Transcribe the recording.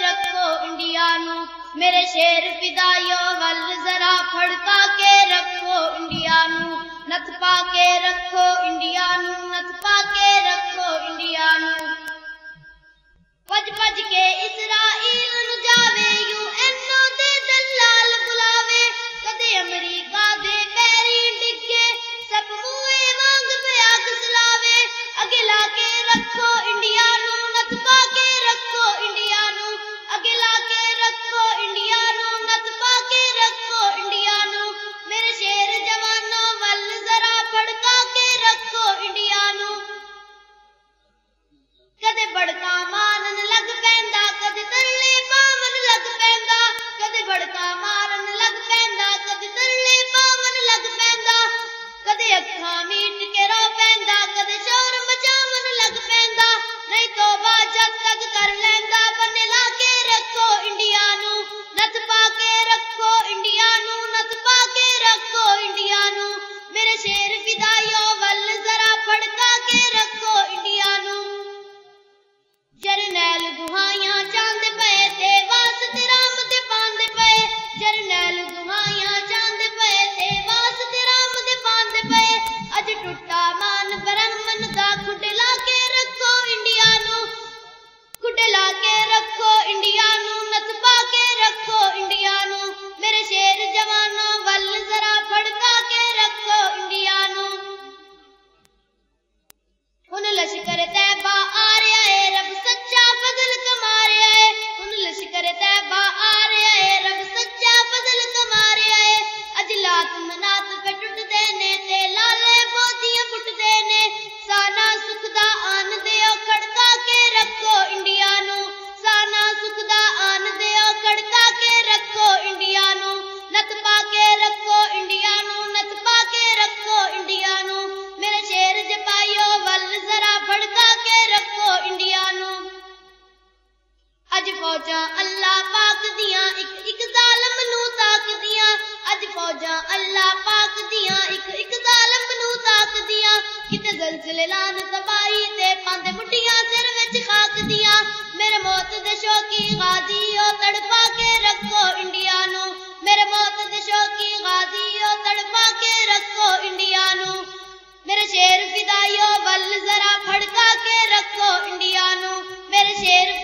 रखो इंडिया मेर शेर पिदाई वल ज़रा फ रखो इंडिया नथ पखो इंडिया नथ पखो इंडिया न फौजा अल्लाह पाक दिया एक एक जालम नु ताक दिया अज फौजा अल्लाह पाक दिया एक एक जालम नु ताक दिया किते जलजले लान तबाही ते पांदे मुठियाँ सिर विच खाक दिया मेरे मौत दे शौकी गाजी ओ तड़पा के रखो इंडिया नु मेरे मौत दे शौकी गाजी ओ तड़पा के रखो इंडिया नु मेरे शेर फिदाइयो बल जरा फड़का के रखो इंडिया नु मेरे शेर